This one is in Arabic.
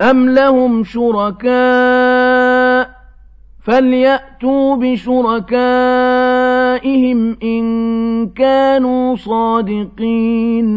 أَمْ لَهُمْ شُرَكَاءُ فَلْيَأْتُوا بِشُرَكَائِهِمْ إِن كَانُوا صَادِقِينَ